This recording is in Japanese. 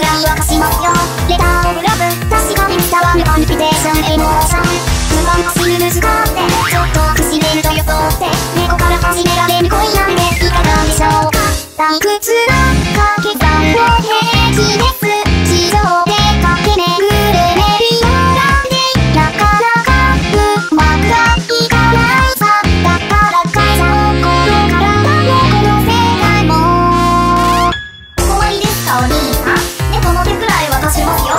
ら沸かしますよレターオブラブ確かに伝わるコンピテーションエモーション無言のシルル使ってちょっとくしれると装って猫から始められる恋なんでいかがでしょうか退屈な掛け算を平気です地上で駆け巡るメリーランでなかなかうまくはいかないさだから会社を心からだよこの世界もお困りですかお兄さん。猫の手くらい渡しますよ。